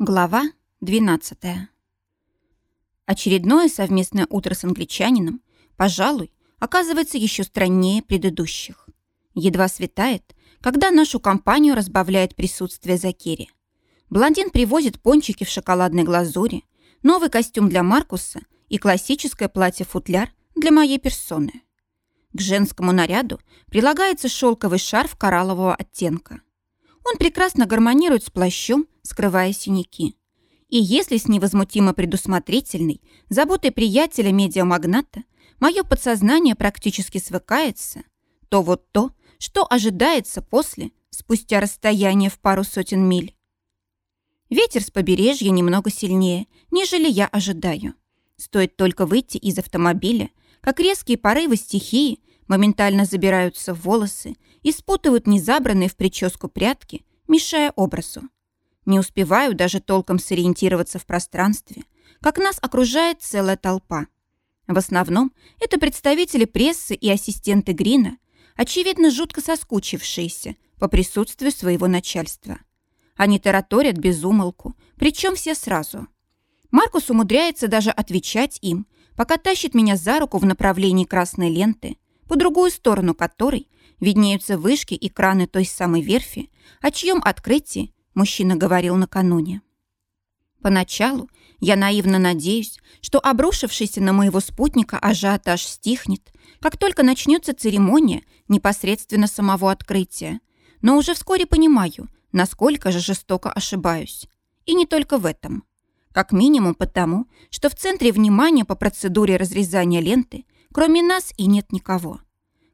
Глава 12. Очередное совместное утро с англичанином, пожалуй, оказывается еще страннее предыдущих. Едва светает, когда нашу компанию разбавляет присутствие Закери. Блондин привозит пончики в шоколадной глазури, новый костюм для Маркуса и классическое платье-футляр для моей персоны. К женскому наряду прилагается шелковый шарф кораллового оттенка. Он прекрасно гармонирует с плащом, скрывая синяки. И если с невозмутимо предусмотрительной, заботой приятеля медиамагната мое подсознание практически свыкается, то вот то, что ожидается после, спустя расстояние в пару сотен миль. Ветер с побережья немного сильнее, нежели я ожидаю. Стоит только выйти из автомобиля, как резкие порывы стихии моментально забираются в волосы и спутывают незабранные в прическу прятки, мешая образу. Не успеваю даже толком сориентироваться в пространстве, как нас окружает целая толпа. В основном это представители прессы и ассистенты Грина, очевидно, жутко соскучившиеся по присутствию своего начальства. Они тараторят без умолку, причем все сразу. Маркус умудряется даже отвечать им, пока тащит меня за руку в направлении красной ленты, по другую сторону которой виднеются вышки и краны той самой верфи, о чьем открытии мужчина говорил накануне. Поначалу я наивно надеюсь, что обрушившийся на моего спутника ажиотаж стихнет, как только начнется церемония непосредственно самого открытия, но уже вскоре понимаю, насколько же жестоко ошибаюсь. И не только в этом. Как минимум потому, что в центре внимания по процедуре разрезания ленты кроме нас и нет никого.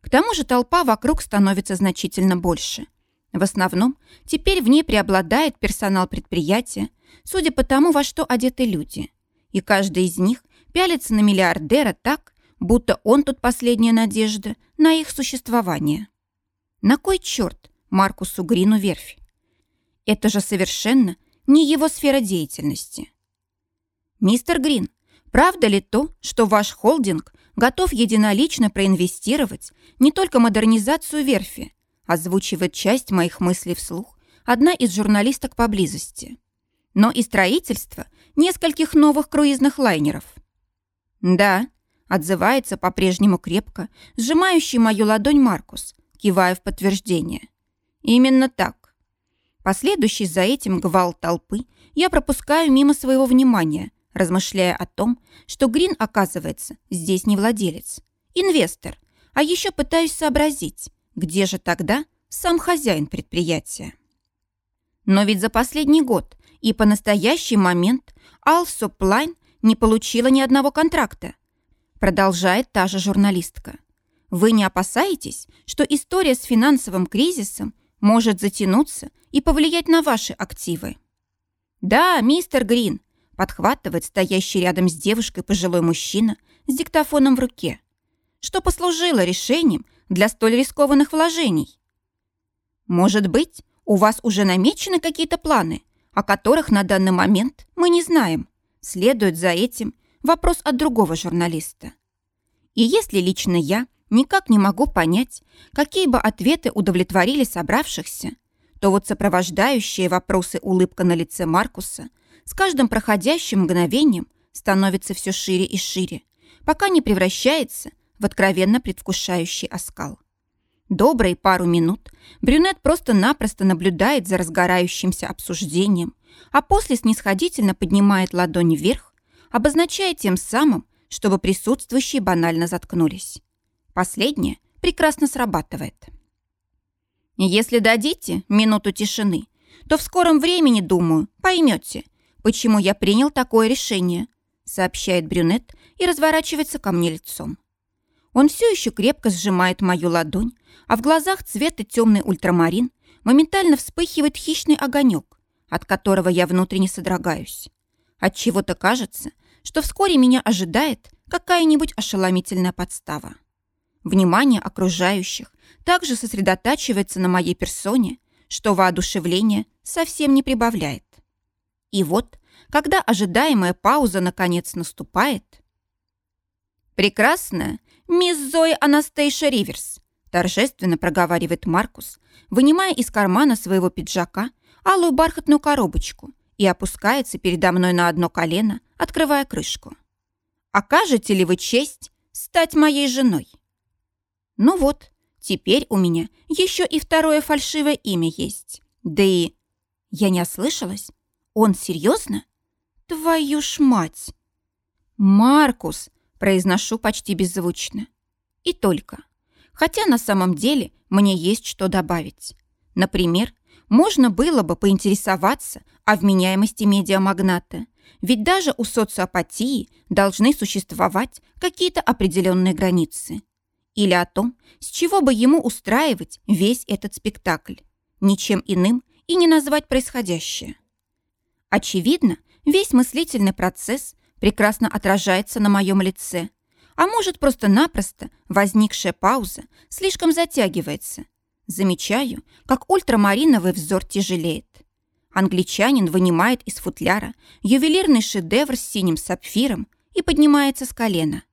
К тому же толпа вокруг становится значительно больше – в основном теперь в ней преобладает персонал предприятия, судя по тому, во что одеты люди. И каждый из них пялится на миллиардера так, будто он тут последняя надежда на их существование. На кой черт Маркусу Грину верфь? Это же совершенно не его сфера деятельности. Мистер Грин, правда ли то, что ваш холдинг готов единолично проинвестировать не только модернизацию верфи, озвучивает часть моих мыслей вслух одна из журналисток поблизости. Но и строительство нескольких новых круизных лайнеров. Да, отзывается по-прежнему крепко, сжимающий мою ладонь Маркус, кивая в подтверждение. Именно так. Последующий за этим гвал толпы я пропускаю мимо своего внимания, размышляя о том, что Грин, оказывается, здесь не владелец, инвестор, а еще пытаюсь сообразить, где же тогда сам хозяин предприятия? Но ведь за последний год и по настоящий момент Алсоплайн не получила ни одного контракта. Продолжает та же журналистка. Вы не опасаетесь, что история с финансовым кризисом может затянуться и повлиять на ваши активы? Да, мистер Грин, подхватывает стоящий рядом с девушкой пожилой мужчина с диктофоном в руке, что послужило решением для столь рискованных вложений? Может быть, у вас уже намечены какие-то планы, о которых на данный момент мы не знаем. Следует за этим вопрос от другого журналиста. И если лично я никак не могу понять, какие бы ответы удовлетворили собравшихся, то вот сопровождающие вопросы улыбка на лице Маркуса с каждым проходящим мгновением становится все шире и шире, пока не превращается в откровенно предвкушающий оскал. Добрые пару минут брюнет просто-напросто наблюдает за разгорающимся обсуждением, а после снисходительно поднимает ладонь вверх, обозначая тем самым, чтобы присутствующие банально заткнулись. Последнее прекрасно срабатывает. Если дадите минуту тишины, то в скором времени, думаю, поймете, почему я принял такое решение, сообщает брюнет и разворачивается ко мне лицом. Он все еще крепко сжимает мою ладонь, а в глазах цвета темный ультрамарин моментально вспыхивает хищный огонек, от которого я внутренне содрогаюсь. От чего то кажется, что вскоре меня ожидает какая-нибудь ошеломительная подстава. Внимание окружающих также сосредотачивается на моей персоне, что воодушевление совсем не прибавляет. И вот, когда ожидаемая пауза наконец наступает... Прекрасная «Мисс Зои Анастейша Риверс», торжественно проговаривает Маркус, вынимая из кармана своего пиджака алую бархатную коробочку и опускается передо мной на одно колено, открывая крышку. «Окажете ли вы честь стать моей женой?» Ну вот, теперь у меня еще и второе фальшивое имя есть. Да и... Я не ослышалась? Он серьезно? Твою ж мать! Маркус, произношу почти беззвучно. И только. Хотя на самом деле мне есть что добавить. Например, можно было бы поинтересоваться о вменяемости медиамагната, ведь даже у социопатии должны существовать какие-то определенные границы. Или о том, с чего бы ему устраивать весь этот спектакль. Ничем иным и не назвать происходящее. Очевидно, весь мыслительный процесс прекрасно отражается на моем лице, а может, просто-напросто возникшая пауза слишком затягивается. Замечаю, как ультрамариновый взор тяжелеет. Англичанин вынимает из футляра ювелирный шедевр с синим сапфиром и поднимается с колена.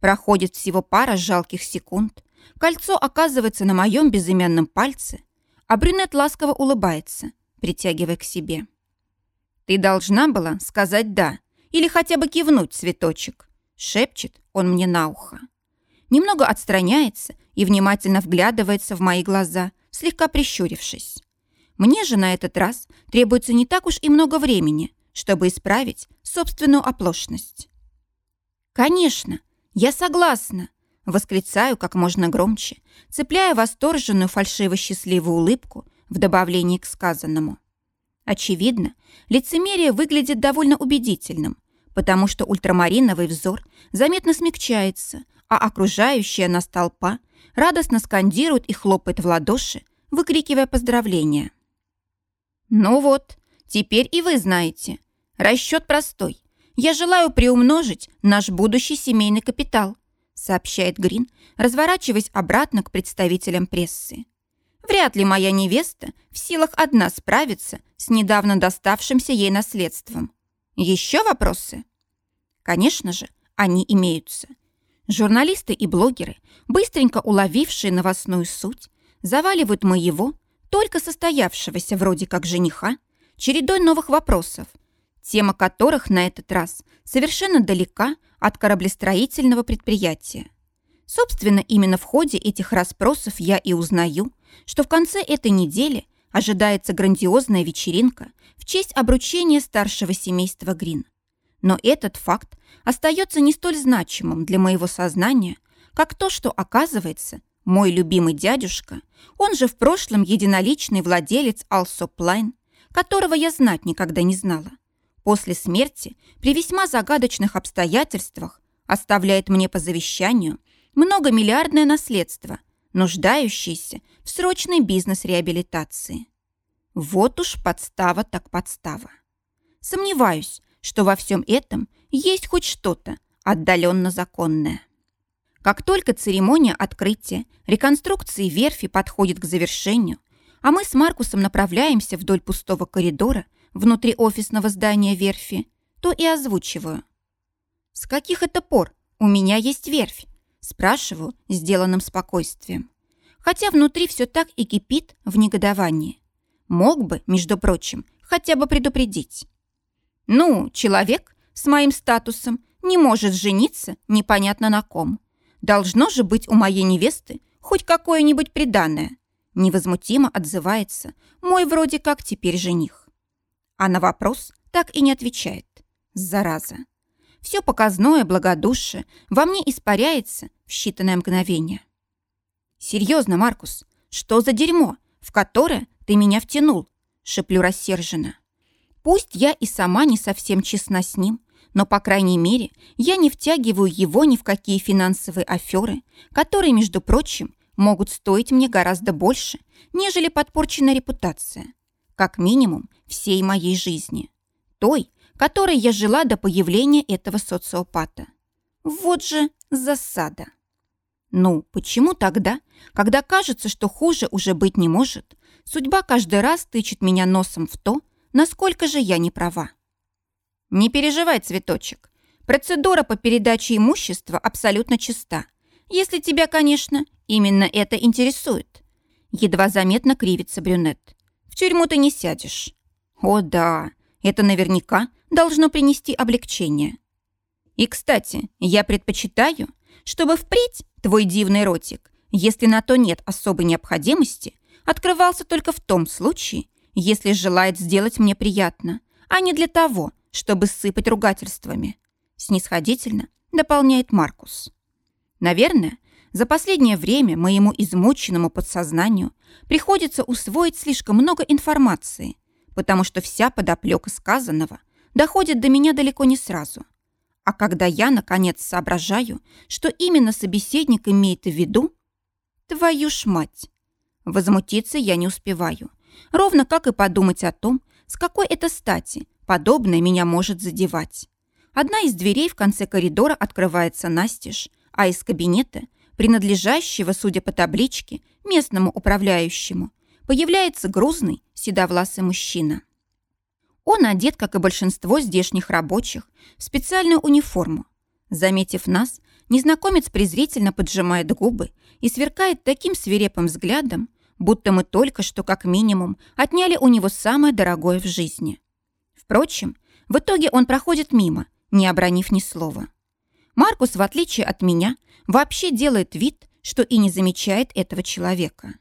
Проходит всего пара жалких секунд. Кольцо оказывается на моем безымянном пальце, а брюнет ласково улыбается, притягивая к себе. «Ты должна была сказать «да» или хотя бы кивнуть, цветочек», шепчет он мне на ухо. Немного отстраняется и внимательно вглядывается в мои глаза, слегка прищурившись. Мне же на этот раз требуется не так уж и много времени, чтобы исправить собственную оплошность. «Конечно, я согласна!» Восклицаю как можно громче, цепляя восторженную фальшиво-счастливую улыбку в добавлении к сказанному. Очевидно, лицемерие выглядит довольно убедительным, потому что ультрамариновый взор заметно смягчается, а окружающая нас толпа радостно скандирует и хлопает в ладоши, выкрикивая поздравления. «Ну вот, теперь и вы знаете. Расчет простой. Я желаю приумножить наш будущий семейный капитал», сообщает Грин, разворачиваясь обратно к представителям прессы. «Вряд ли моя невеста в силах одна справиться с недавно доставшимся ей наследством. Еще вопросы?» Конечно же, они имеются. Журналисты и блогеры, быстренько уловившие новостную суть, заваливают моего, только состоявшегося вроде как жениха, чередой новых вопросов, тема которых на этот раз совершенно далека от кораблестроительного предприятия. Собственно, именно в ходе этих расспросов я и узнаю, что в конце этой недели ожидается грандиозная вечеринка в честь обручения старшего семейства Грин. Но этот факт остается не столь значимым для моего сознания, как то, что, оказывается, мой любимый дядюшка, он же в прошлом единоличный владелец Алсоплайн, которого я знать никогда не знала, после смерти при весьма загадочных обстоятельствах оставляет мне по завещанию многомиллиардное наследство, нуждающееся в срочной бизнес-реабилитации. Вот уж подстава так подстава. Сомневаюсь, что во всем этом есть хоть что-то отдаленно законное. Как только церемония открытия, реконструкции верфи подходит к завершению, а мы с Маркусом направляемся вдоль пустого коридора внутри офисного здания верфи, то и озвучиваю. «С каких это пор у меня есть верфь?» спрашиваю сделанным спокойствием. Хотя внутри все так и кипит в негодовании. Мог бы, между прочим, хотя бы предупредить. Ну, человек с моим статусом не может жениться непонятно на ком. Должно же быть у моей невесты хоть какое-нибудь приданное. Невозмутимо отзывается мой вроде как теперь жених. А на вопрос так и не отвечает. Зараза. Все показное благодушие во мне испаряется в считанное мгновение. «Серьезно, Маркус, что за дерьмо, в которое ты меня втянул?» шеплю рассерженно. Пусть я и сама не совсем честна с ним, но, по крайней мере, я не втягиваю его ни в какие финансовые аферы, которые, между прочим, могут стоить мне гораздо больше, нежели подпорченная репутация. Как минимум, всей моей жизни. Той, которой я жила до появления этого социопата. Вот же засада. Ну, почему тогда, когда кажется, что хуже уже быть не может, судьба каждый раз тычет меня носом в то, насколько же я не права. Не переживай, цветочек. Процедура по передаче имущества абсолютно чиста. Если тебя, конечно, именно это интересует. Едва заметно кривится брюнет. В тюрьму ты не сядешь. О да, Это наверняка должно принести облегчение. И, кстати, я предпочитаю, чтобы впредь твой дивный ротик, если на то нет особой необходимости, открывался только в том случае, если желает сделать мне приятно, а не для того, чтобы сыпать ругательствами. Снисходительно дополняет Маркус. Наверное, за последнее время моему измученному подсознанию приходится усвоить слишком много информации, потому что вся подоплека сказанного доходит до меня далеко не сразу. А когда я, наконец, соображаю, что именно собеседник имеет в виду, твою ж мать! Возмутиться я не успеваю, ровно как и подумать о том, с какой это стати подобное меня может задевать. Одна из дверей в конце коридора открывается настежь, а из кабинета, принадлежащего, судя по табличке, местному управляющему, появляется грузный, седовласый мужчина. Он одет, как и большинство здешних рабочих, в специальную униформу. Заметив нас, незнакомец презрительно поджимает губы и сверкает таким свирепым взглядом, будто мы только что, как минимум, отняли у него самое дорогое в жизни. Впрочем, в итоге он проходит мимо, не обронив ни слова. Маркус, в отличие от меня, вообще делает вид, что и не замечает этого человека.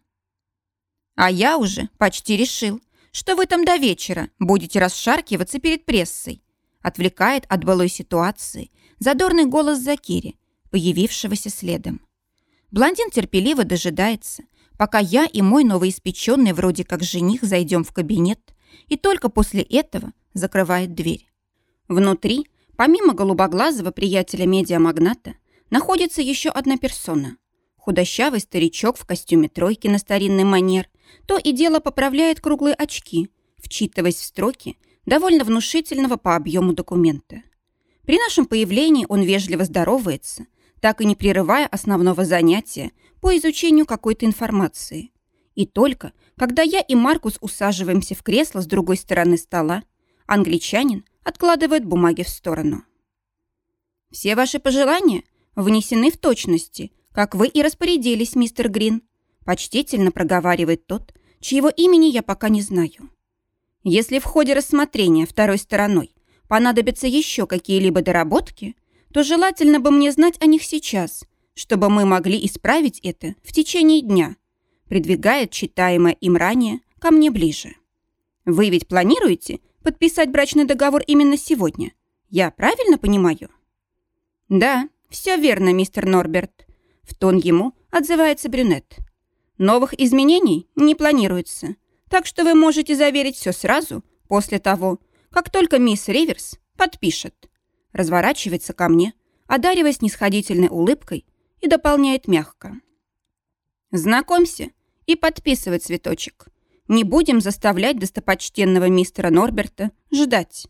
А я уже почти решил, что вы там до вечера будете расшаркиваться перед прессой, отвлекает от былой ситуации задорный голос Закири, появившегося следом. Блондин терпеливо дожидается, пока я и мой новоиспеченный вроде как жених зайдем в кабинет, и только после этого закрывает дверь. Внутри Помимо голубоглазого приятеля медиамагната, находится еще одна персона. Худощавый старичок в костюме тройки на старинный манер то и дело поправляет круглые очки, вчитываясь в строки довольно внушительного по объему документа. При нашем появлении он вежливо здоровается, так и не прерывая основного занятия по изучению какой-то информации. И только, когда я и Маркус усаживаемся в кресло с другой стороны стола, англичанин откладывает бумаги в сторону. «Все ваши пожелания внесены в точности, как вы и распорядились, мистер Грин», почтительно проговаривает тот, чьего имени я пока не знаю. «Если в ходе рассмотрения второй стороной понадобятся еще какие-либо доработки, то желательно бы мне знать о них сейчас, чтобы мы могли исправить это в течение дня», придвигает читаемое им ранее ко мне ближе. «Вы ведь планируете подписать брачный договор именно сегодня. Я правильно понимаю?» «Да, все верно, мистер Норберт», — в тон ему отзывается брюнет. «Новых изменений не планируется, так что вы можете заверить все сразу после того, как только мисс Риверс подпишет». Разворачивается ко мне, одаривая снисходительной улыбкой и дополняет мягко. «Знакомься и подписывай цветочек. Не будем заставлять достопочтенного мистера Норберта ждать.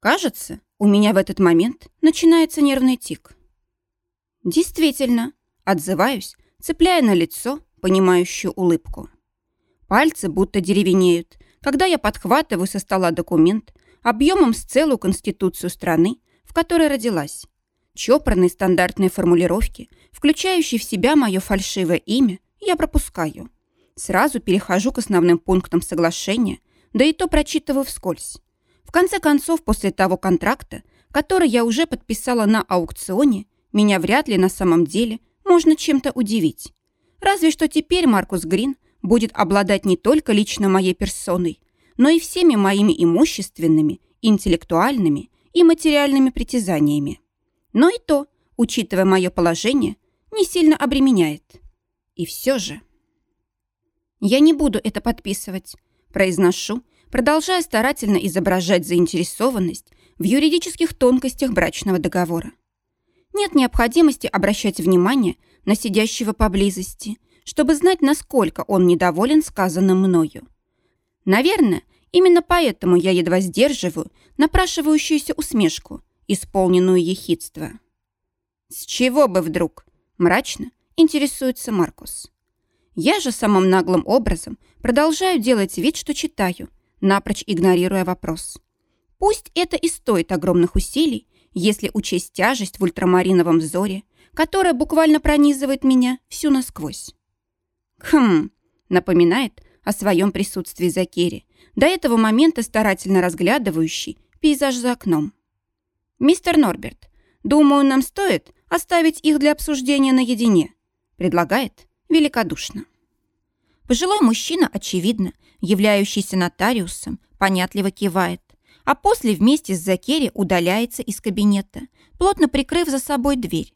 Кажется, у меня в этот момент начинается нервный тик. Действительно, отзываюсь, цепляя на лицо понимающую улыбку. Пальцы будто деревенеют, когда я подхватываю со стола документ объемом с целую конституцию страны, в которой родилась. Чопорные стандартные формулировки, включающие в себя мое фальшивое имя, я пропускаю. Сразу перехожу к основным пунктам соглашения, да и то прочитываю вскользь. В конце концов, после того контракта, который я уже подписала на аукционе, меня вряд ли на самом деле можно чем-то удивить. Разве что теперь Маркус Грин будет обладать не только лично моей персоной, но и всеми моими имущественными, интеллектуальными и материальными притязаниями. Но и то, учитывая мое положение, не сильно обременяет. И все же... «Я не буду это подписывать», – произношу, продолжая старательно изображать заинтересованность в юридических тонкостях брачного договора. Нет необходимости обращать внимание на сидящего поблизости, чтобы знать, насколько он недоволен сказанным мною. Наверное, именно поэтому я едва сдерживаю напрашивающуюся усмешку, исполненную ехидства. «С чего бы вдруг?» – мрачно интересуется Маркус. Я же самым наглым образом продолжаю делать вид, что читаю, напрочь игнорируя вопрос. Пусть это и стоит огромных усилий, если учесть тяжесть в ультрамариновом взоре, которая буквально пронизывает меня всю насквозь. Хм, напоминает о своем присутствии Закери, до этого момента старательно разглядывающий пейзаж за окном. «Мистер Норберт, думаю, нам стоит оставить их для обсуждения наедине», предлагает великодушно. Пожилой мужчина, очевидно, являющийся нотариусом, понятливо кивает, а после вместе с Закери удаляется из кабинета, плотно прикрыв за собой дверь.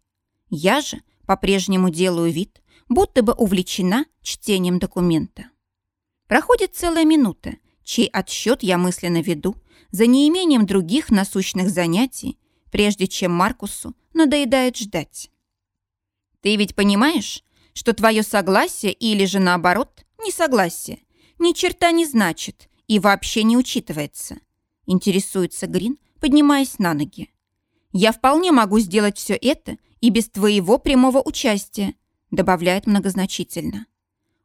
Я же по-прежнему делаю вид, будто бы увлечена чтением документа. Проходит целая минута, чей отсчет я мысленно веду, за неимением других насущных занятий, прежде чем Маркусу надоедает ждать. Ты ведь понимаешь, что твое согласие или же наоборот несогласие ни черта не значит и вообще не учитывается? Интересуется Грин, поднимаясь на ноги. Я вполне могу сделать все это и без твоего прямого участия, добавляет многозначительно.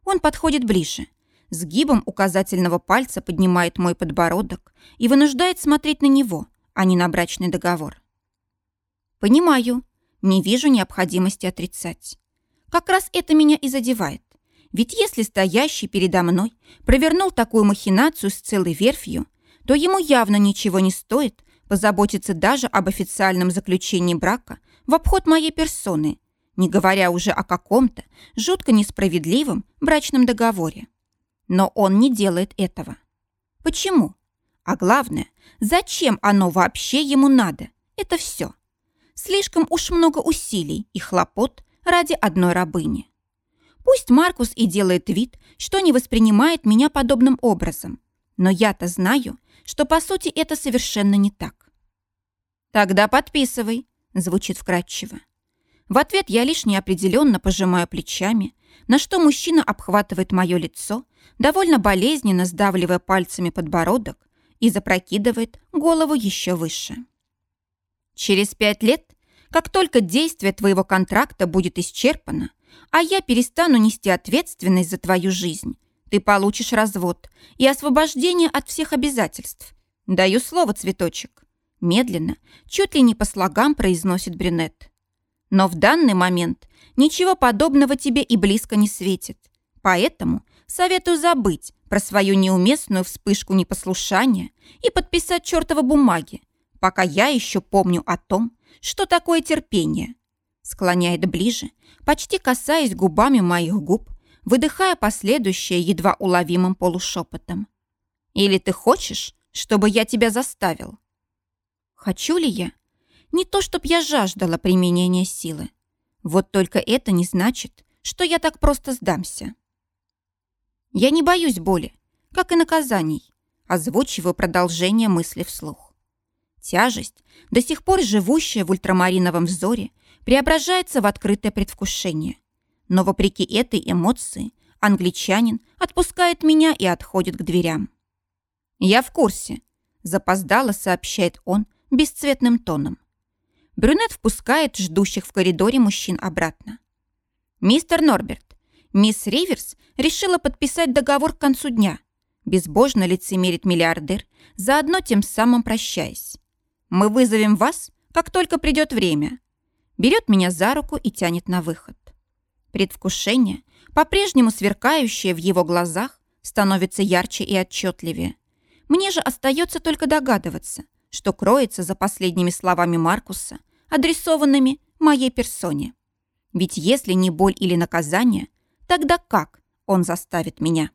Он подходит ближе, сгибом указательного пальца поднимает мой подбородок и вынуждает смотреть на него, а не на брачный договор. Понимаю, не вижу необходимости отрицать. Как раз это меня и задевает. Ведь если стоящий передо мной провернул такую махинацию с целой верфью, то ему явно ничего не стоит позаботиться даже об официальном заключении брака в обход моей персоны, не говоря уже о каком-то жутко несправедливом брачном договоре. Но он не делает этого. Почему? А главное, зачем оно вообще ему надо? Это все. Слишком уж много усилий и хлопот ради одной рабыни. Пусть Маркус и делает вид, что не воспринимает меня подобным образом, но я-то знаю, что по сути это совершенно не так. «Тогда подписывай», — звучит вкратчиво. В ответ я лишь неопределенно пожимаю плечами, на что мужчина обхватывает мое лицо, довольно болезненно сдавливая пальцами подбородок и запрокидывает голову еще выше. Через пять лет, как только действие твоего контракта будет исчерпано, а я перестану нести ответственность за твою жизнь, ты получишь развод и освобождение от всех обязательств. Даю слово, цветочек. Медленно, чуть ли не по слогам произносит брюнет. Но в данный момент ничего подобного тебе и близко не светит. Поэтому советую забыть про свою неуместную вспышку непослушания и подписать чертовы бумаги, пока я еще помню о том, что такое терпение. Склоняет ближе, почти касаясь губами моих губ, выдыхая последующее едва уловимым полушепотом. «Или ты хочешь, чтобы я тебя заставил?» «Хочу ли я?» Не то, чтоб я жаждала применения силы. Вот только это не значит, что я так просто сдамся. Я не боюсь боли, как и наказаний, озвучиваю продолжение мысли вслух. Тяжесть, до сих пор живущая в ультрамариновом взоре, преображается в открытое предвкушение. Но вопреки этой эмоции англичанин отпускает меня и отходит к дверям. «Я в курсе», – запоздало сообщает он бесцветным тоном. Брюнет впускает ждущих в коридоре мужчин обратно. «Мистер Норберт, мисс Риверс решила подписать договор к концу дня», безбожно лицемерит миллиардер, заодно тем самым прощаясь. «Мы вызовем вас, как только придет время». Берет меня за руку и тянет на выход. Предвкушение, по-прежнему сверкающее в его глазах, становится ярче и отчетливее. Мне же остается только догадываться, что кроется за последними словами Маркуса, адресованными моей персоне. Ведь если не боль или наказание, тогда как он заставит меня?